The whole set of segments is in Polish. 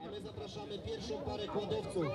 A my zapraszamy pierwszą parę kładowców.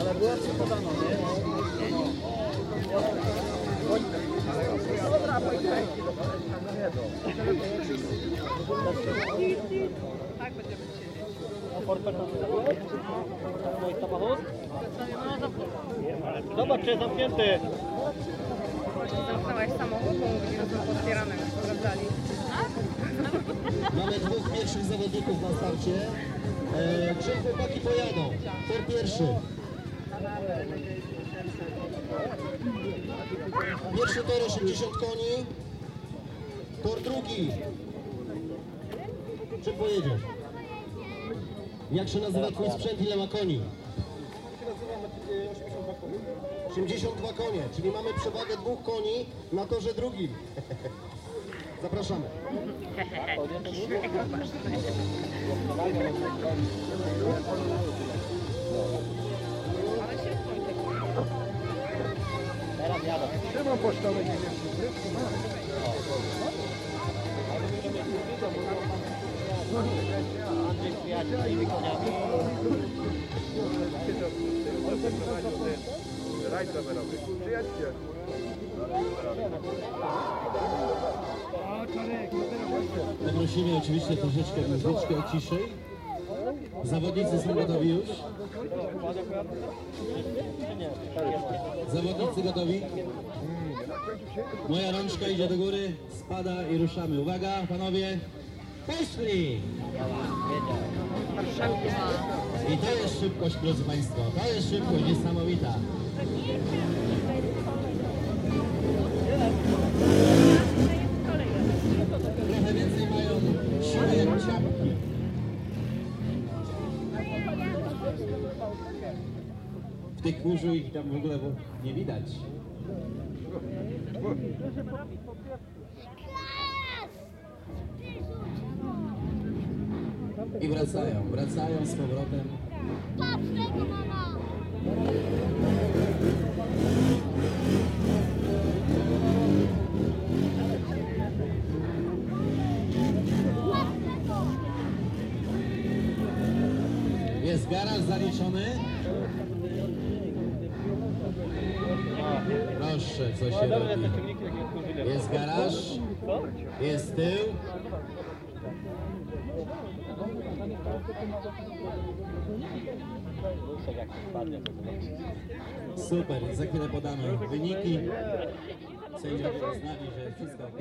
Ale była przypodana, nie? Dobra, bo i tak będziemy siedzieć. Mój samochód? Zobacz, czy jest zamknięty. Właśnie zamknęłaś samochód, bo mówili, że są potwierane, sprawdzali. Mamy dwóch pierwszych zawodników na starcie. E, trzej chłopaki pojadą. Tor pierwszy. Pierwszy tor 80 koni. Drugi. Czym pojedziesz? Jak się nazywa twój sprzęt? Ile ma koni? 82 konie, czyli mamy przewagę dwóch koni na torze drugim. Zapraszamy. Teraz jadę. Tymi koniami. Rajd rowerowy. Przyjaźnie. Poprosimy oczywiście troszeczkę muzyczkę ciszej. Zawodnicy są gotowi już? Zawodnicy gotowi? Moja rączka idzie do góry, spada i ruszamy. Uwaga, panowie, poszli! I to jest szybkość, drodzy Państwo. To jest szybkość niesamowita. W tych kurzu ich tam w ogóle nie widać. I wracają, wracają z powrotem. Patrz tego, mama! Jest garaż zaliczony. Proszę, co się Dobre robi. Jest garaż, jest tył. Super, za chwilę podamy wyniki. Sędziowie uznali, że wszystko ok.